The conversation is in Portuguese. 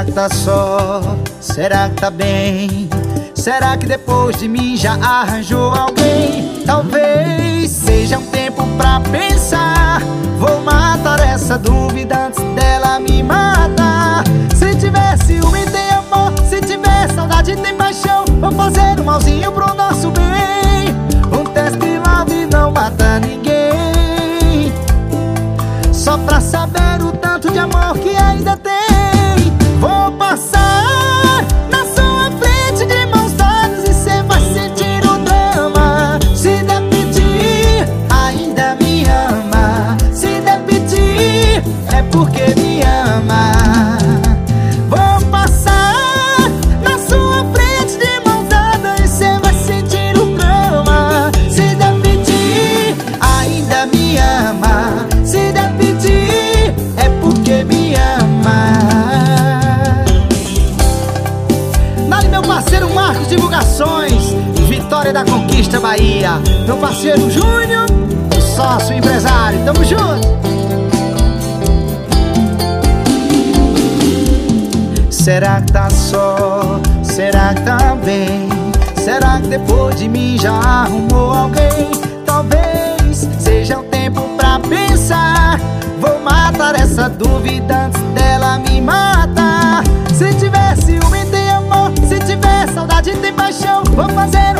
Será que tá só? Será que tá bem? Será que depois de mim já arranjou alguém? Talvez seja um tempo pra pensar Vou matar essa dúvida antes dela me matar Se tiver ciúme tem amor Se tiver saudade tem paixão Vou fazer um malzinho pro nosso bem Um teste love não mata ninguém Só pra saber o tanto Marcos Divulgações Vitória da Conquista Bahia Meu parceiro Júnior Sócio empresário, tamo junto Será que tá só? Será que tá bem? Será que depois de mim já arrumou alguém? Talvez seja um tempo pra pensar Vou matar essa dúvida antes dela me matar Vou fazer